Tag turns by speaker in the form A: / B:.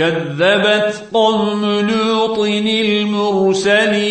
A: كذبت قوم لوط المرسلين.